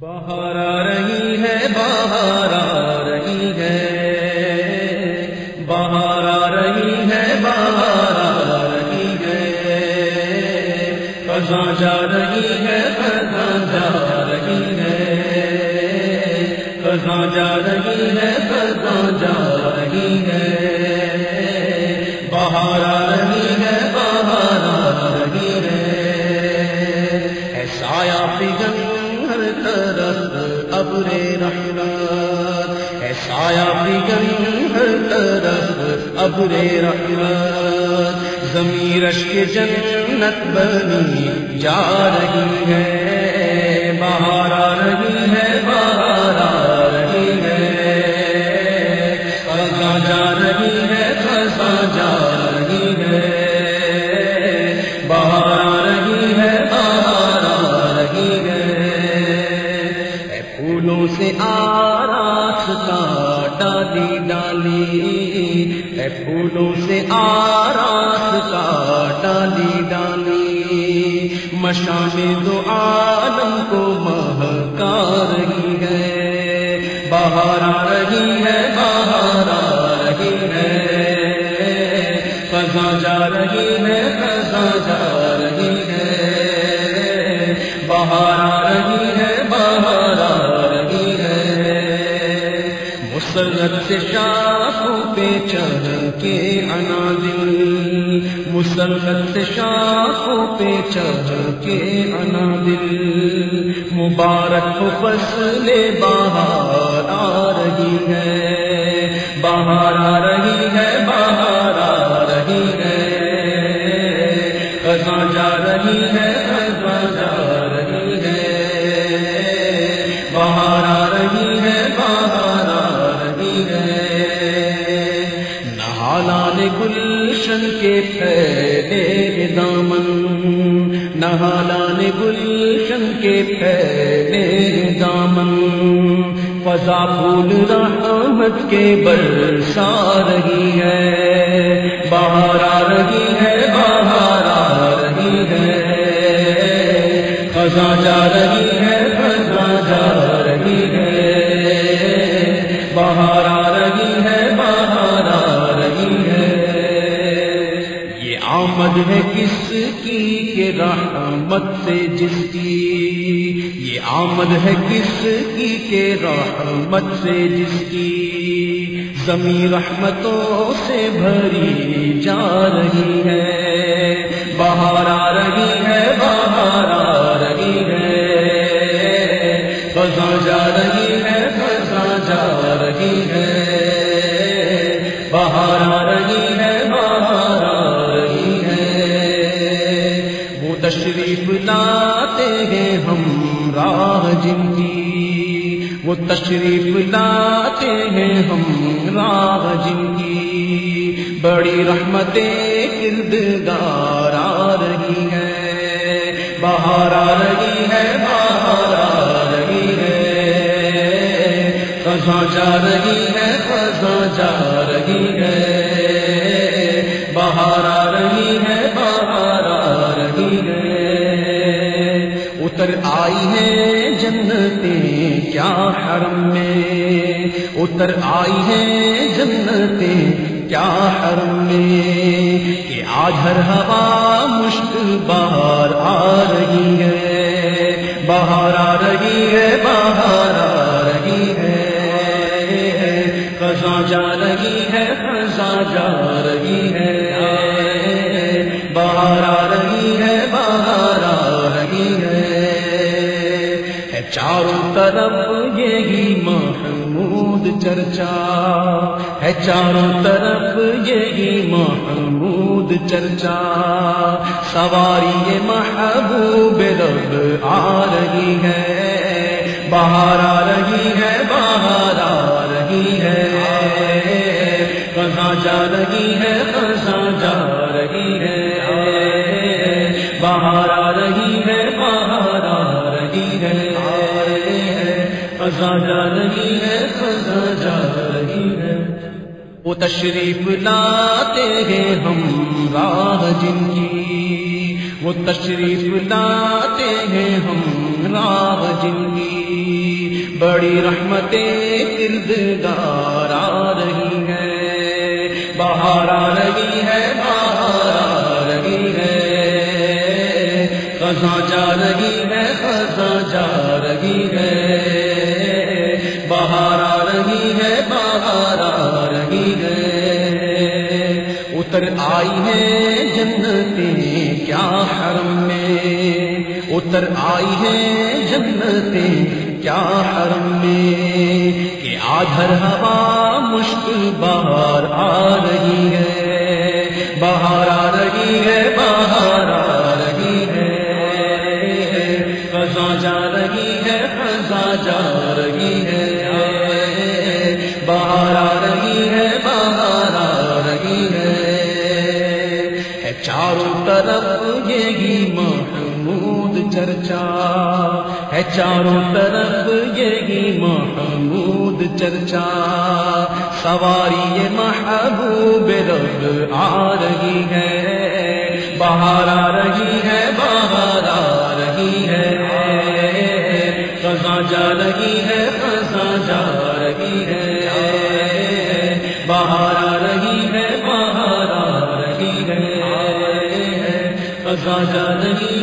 باہر آ رہی ہے باہر آ رہی ہے۔ باہر آ رہی ہے باہر آ رہی ہے۔ فضا جا رہی ہے فضا جا رہی ہے۔ فضا جا رہی ہے فضا جا رہی ہے۔ ابر رحمت زمین کے جنت بنی جا رہی ہے بہار پھولوں سے آراس کا ڈالی ڈالی۔ اے پھولوں سے آراس کا ڈالی ڈالی۔ مشان دو عالم کو مہکا رہی ہے۔ باہر آ رہی ہے باہر آ رہی ہے۔ مسرت سے شاخوں پہ چڑھ کے انا دل مسرت سے شاخوں پہ چڑھ کے انا دل مبارک فصل باہر آ رہی ہے باہر آ رہی ہے باہر آ رہی ہے۔ فضا جا رہی ہے گلشن کے پھیلے دامن، نہالان گلشن کے پھیلے دامن۔ فضا پھول رحمت کے برسا رہی ہے باہر آ رہی ہے باہر آ رہی ہے۔ فضا جا رہی ہے آمد ہے کس کی کہ رحمت سے جس کی؟ یہ آمد ہے کس کی کہ رحمت سے جس کی؟ زمین رحمتوں سے بھری جا رہی ہے باہر آ رہی ہے باہر آ رہی ہے۔ فضا جا رہی ہے فضا جا رہی ہے۔ باہر لاتے ہیں ہم راہ جن کی۔ وہ تشریف لاتے ہیں ہم راہ جن کی۔ بڑی رحمتیں کردگار آ رہی ہے۔ باہر آ رہی ہے باہر آ رہی ہے۔ فضا جا رہی ہے فضا جا رہی ہے۔ باہر آ رہی ہے باہر آ رہی ہے۔ اتر آئی ہے جنتیں، کیا حرم میں؟ اتر آئی ہے جنتیں، کیا حرم میں؟ کہ آج ہر ہوا مشکل باہر آ رہی ہے باہر آ رہی ہے باہر آ رہی ہے۔ فضا جا رہی ہے فضا جا رہی ہے۔ باہر آ طرف یہی محمود چرچا ہے، چاروں طرف یہی محمود چرچا۔ سواری یہ محبوب رب آ رہی ہے باہر آ رہی ہے باہر آ رہی ہے۔ کہاں جا رہی ہے کہاں جا رہی ہے۔ باہر آ رہی ہے باہر آ رہی ہے۔ فضا جا رہی ہے، فضا جا رہی ہے۔ وہ تشریف لاتے ہیں ہم راہ جن کی۔ وہ تشریف لاتے ہیں ہم راہ جن کی۔ بڑی رحمتیں کردگار آ رہی ہے باہر آ رہی ہے باہر اتر آئی ہے جنتیں کیا حرم میں؟ اتر آئی ہے جنتیں کیا حرم میں؟ کہ آدھر ہوا مشکل باہر آ رہی ہے باہر آ رہی ہے باہر آ رہی ہے۔ خزاں جا رہی ہے، خزاں جا رہی ہے۔ یہی محمود چرچا ہے چاروں طرف یہی محمود چرچا سواری محبوب رب آ رہی ہے باہر آ رہی ہے باہر آ رہی ہے۔ خزاں جا رہی ہے، خزاں جا رہی ہے۔ باہر باہر نہیں